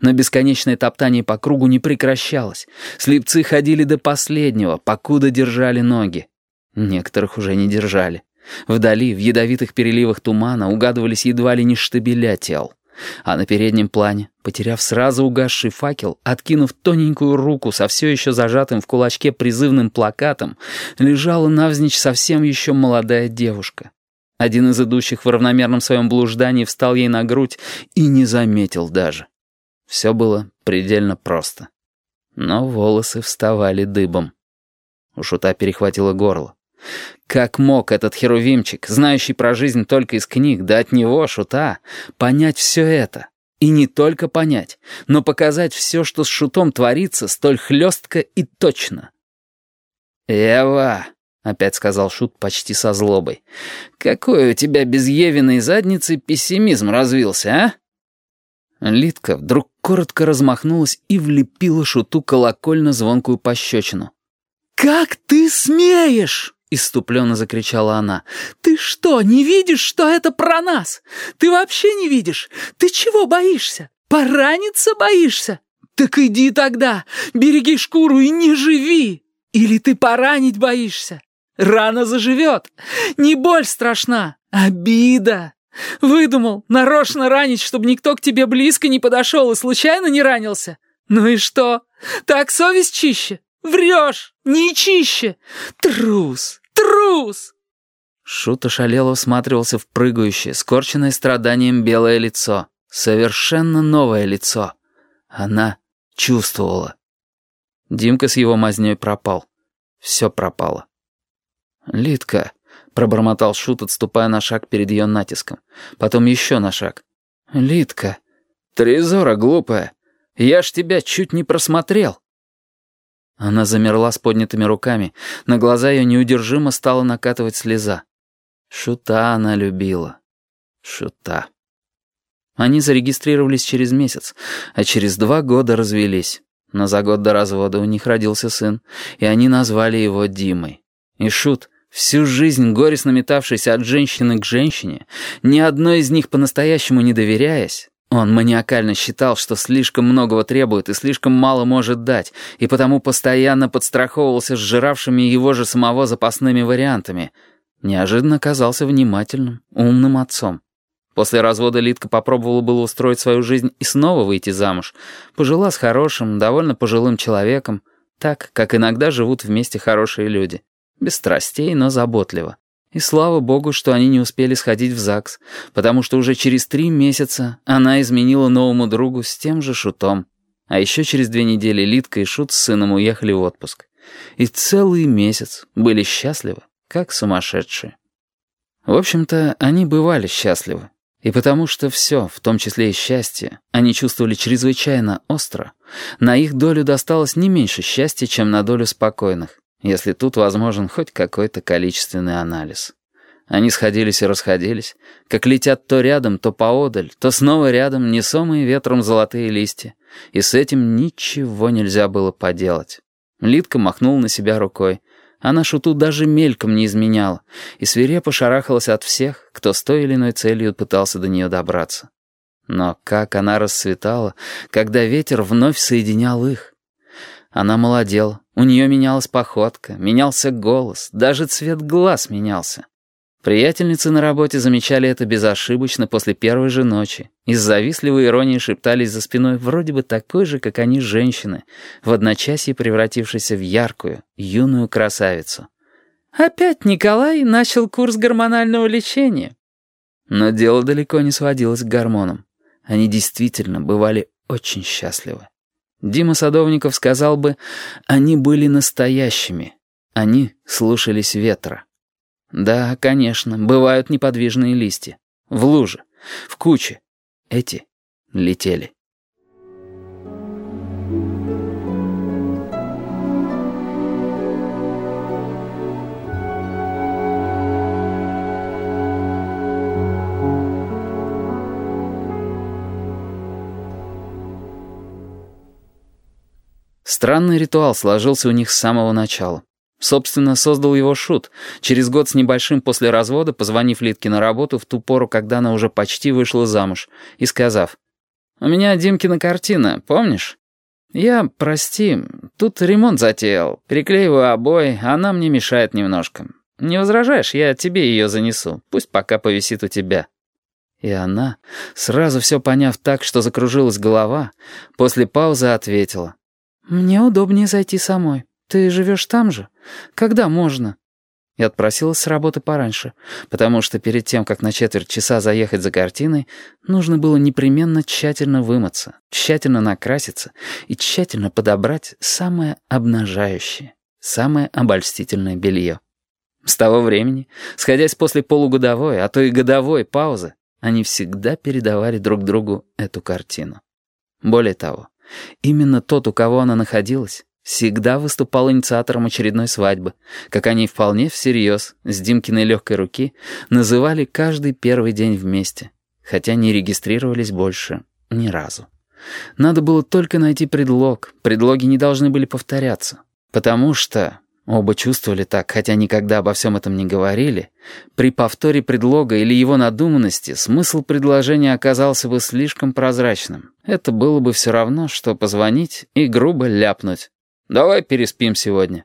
Но бесконечное топтание по кругу не прекращалось. Слепцы ходили до последнего, покуда держали ноги. Некоторых уже не держали. Вдали, в ядовитых переливах тумана, угадывались едва ли не штабеля тел. А на переднем плане, потеряв сразу угасший факел, откинув тоненькую руку со все еще зажатым в кулачке призывным плакатом, лежала навзничь совсем еще молодая девушка. Один из идущих в равномерном своем блуждании встал ей на грудь и не заметил даже. Все было предельно просто. Но волосы вставали дыбом. У шута перехватило горло. Как мог этот херувимчик, знающий про жизнь только из книг, да от него, шута, понять все это? И не только понять, но показать все, что с шутом творится, столь хлестко и точно. «Эва», — опять сказал шут почти со злобой, — «какой у тебя без Евиной задницы пессимизм развился, а?» Литка вдруг коротко размахнулась и влепила шуту колокольно-звонкую пощечину. «Как ты смеешь!» — иступленно закричала она. «Ты что, не видишь, что это про нас? Ты вообще не видишь? Ты чего боишься? Пораниться боишься? Так иди тогда, береги шкуру и не живи! Или ты поранить боишься? Рана заживет, не боль страшна, обида. Выдумал, нарочно ранить, чтобы никто к тебе близко не подошел и случайно не ранился? Ну и что? Так совесть чище?» Врешь! Не чище! Трус! Трус!» Шут ошалело всматривался в прыгающее, скорченное страданием белое лицо. Совершенно новое лицо. Она чувствовала. Димка с его мазнёй пропал. Все пропало. «Литка», — пробормотал Шут, отступая на шаг перед ее натиском. Потом еще на шаг. «Литка». «Трезора, глупая, я ж тебя чуть не просмотрел». Она замерла с поднятыми руками. На глаза ее неудержимо стала накатывать слеза. Шута она любила. Шута. Они зарегистрировались через месяц, а через два года развелись. Но за год до развода у них родился сын, и они назвали его Димой. И Шут, всю жизнь горестно метавшийся от женщины к женщине, ни одной из них по-настоящему не доверяясь, он маниакально считал, что слишком многого требует и слишком мало может дать, и потому постоянно подстраховывался с жиравшими его же самого запасными вариантами. Неожиданно оказался внимательным, умным отцом. После развода Литка попробовала было устроить свою жизнь и снова выйти замуж. Пожила с хорошим, довольно пожилым человеком, так, как иногда живут вместе хорошие люди. Без страстей, но заботливо. И слава богу, что они не успели сходить в ЗАГС, потому что уже через три месяца она изменила новому другу с тем же Шутом. А еще через две недели Литка и Шут с сыном уехали в отпуск. И целый месяц были счастливы, как сумасшедшие. В общем-то, они бывали счастливы. И потому что все, в том числе и счастье, они чувствовали чрезвычайно остро, на их долю досталось не меньше счастья, чем на долю спокойных если тут возможен хоть какой-то количественный анализ. Они сходились и расходились, как летят то рядом, то поодаль, то снова рядом несомые ветром золотые листья, и с этим ничего нельзя было поделать. Литка махнула на себя рукой. Она шуту даже мельком не изменяла, и свирепо шарахалась от всех, кто с той или иной целью пытался до нее добраться. Но как она расцветала, когда ветер вновь соединял их. Она молодела, у нее менялась походка, менялся голос, даже цвет глаз менялся. Приятельницы на работе замечали это безошибочно после первой же ночи и с завистливой иронией шептались за спиной вроде бы такой же, как они, женщины, в одночасье превратившейся в яркую, юную красавицу. Опять Николай начал курс гормонального лечения. Но дело далеко не сводилось к гормонам. Они действительно бывали очень счастливы. Дима Садовников сказал бы, они были настоящими. Они слушались ветра. Да, конечно, бывают неподвижные листья. В луже, в куче. Эти летели. Странный ритуал сложился у них с самого начала. Собственно, создал его Шут, через год с небольшим после развода, позвонив Литке на работу в ту пору, когда она уже почти вышла замуж, и сказав, У меня Димкина картина, помнишь? Я, прости, тут ремонт затеял, переклеиваю обои, она мне мешает немножко. Не возражаешь, я тебе ее занесу, пусть пока повисит у тебя». И она, сразу все поняв так, что закружилась голова, после паузы ответила. «Мне удобнее зайти самой. Ты живешь там же? Когда можно?» И отпросилась с работы пораньше, потому что перед тем, как на четверть часа заехать за картиной, нужно было непременно тщательно вымыться, тщательно накраситься и тщательно подобрать самое обнажающее, самое обольстительное белье. С того времени, сходясь после полугодовой, а то и годовой паузы, они всегда передавали друг другу эту картину. Более того, именно тот, у кого она находилась, всегда выступал инициатором очередной свадьбы, как они вполне всерьез, с Димкиной легкой руки, называли каждый первый день вместе, хотя не регистрировались больше ни разу. Надо было только найти предлог, предлоги не должны были повторяться, потому что, Оба чувствовали так, хотя никогда обо всем этом не говорили. При повторе предлога или его надуманности смысл предложения оказался бы слишком прозрачным. Это было бы все равно, что позвонить и грубо ляпнуть. «Давай переспим сегодня».